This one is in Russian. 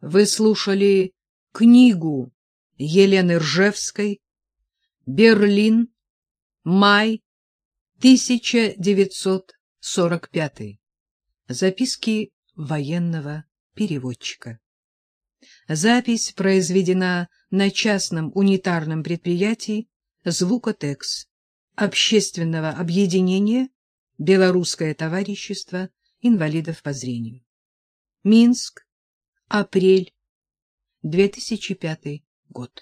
Вы слушали книгу Елены Ржевской «Берлин. Май 1945». Записки военного переводчика. Запись произведена на частном унитарном предприятии «Звукотекс» общественного объединения «Белорусское товарищество инвалидов по зрению». Минск, апрель 2005 год.